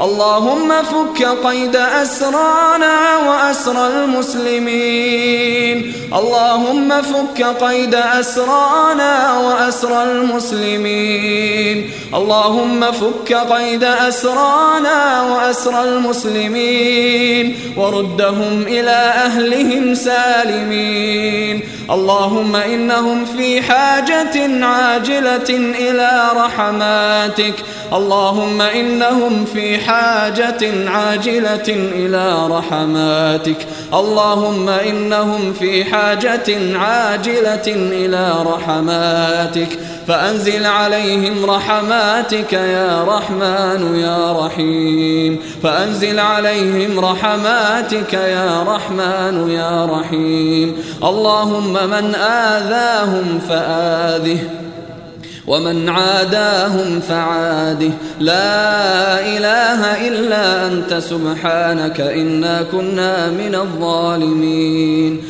اللهم فك قيد أسرانا وأسر المسلمين. اللهم فك قيد أسرانا وأسر المسلمين. اللهم فك قيد أسرانا وأسر المسلمين. وردهم إلى أهلهم سالمين. اللهم إنهم في حاجة عاجلة إلى رحماتك. اللهم إنهم في حاجة عاجلة إلى رحماتك. اللهم إنهم في حاجة عاجلة إلى رحماتك. فأنزل عليهم رحماتك يا رحمن يا رحيم. فأنزل عليهم رحماتك يا رحمن يا رحيم. اللهم من آذاهم فآذه. ومن عاداهم فعاده لا إله إلا أنت سبحانك إنا كنا من الظالمين.